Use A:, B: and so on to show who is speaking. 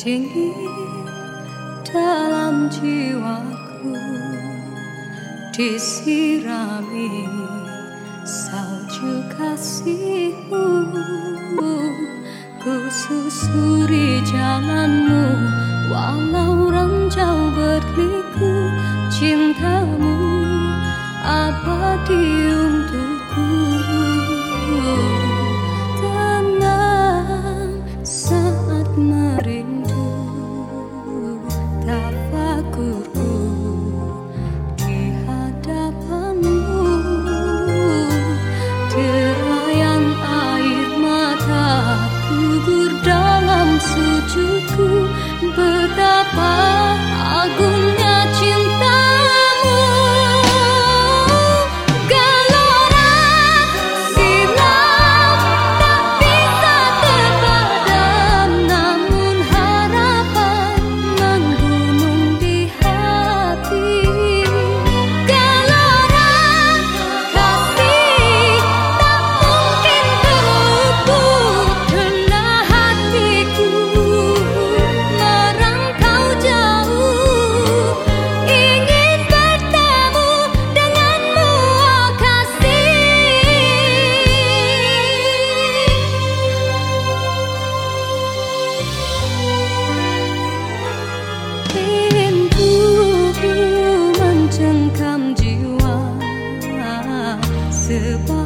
A: tinggi dalam jiwaku. Disirami salju kasihmu. Ku susuri jalanmu walau ranjau berliku cintamu. Abadi mencengkam jiwa sebab